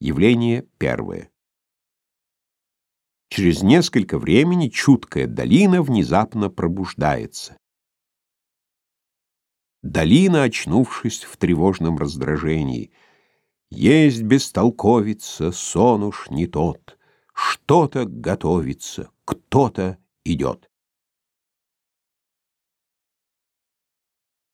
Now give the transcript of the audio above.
Явление первое. Через несколько времени чуткая долина внезапно пробуждается. Долина, очнувшись в тревожном раздражении, есть бестолковица, сон уж не тот, что-то готовится, кто-то идет.